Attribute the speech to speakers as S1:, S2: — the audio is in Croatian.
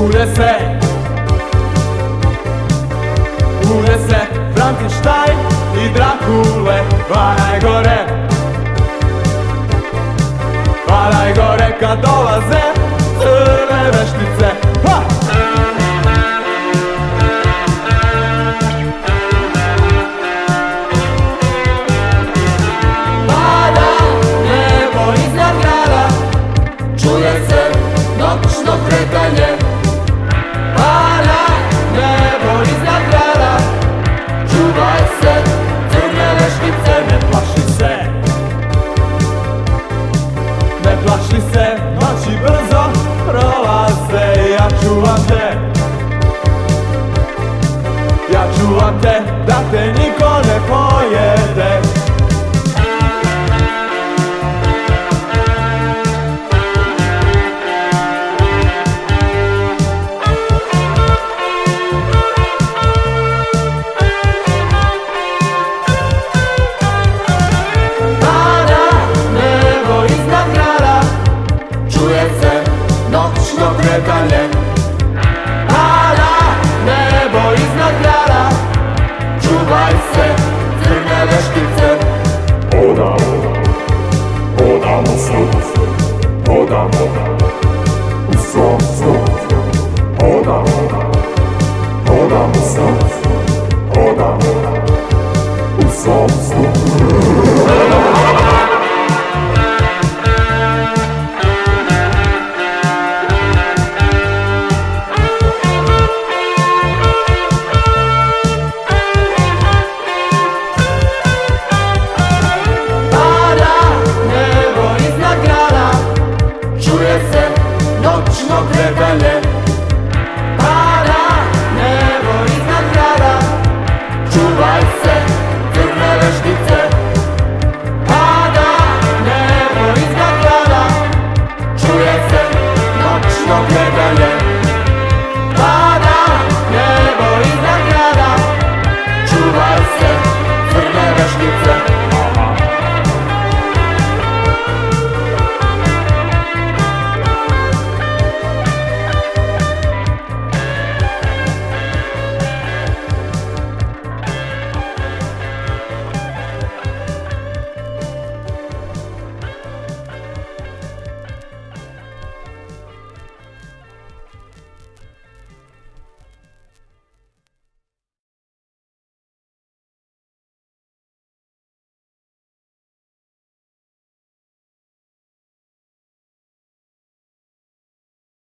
S1: Ure se. Ure se. Frankenstein i Drakule Pa gore. nothing Hold on.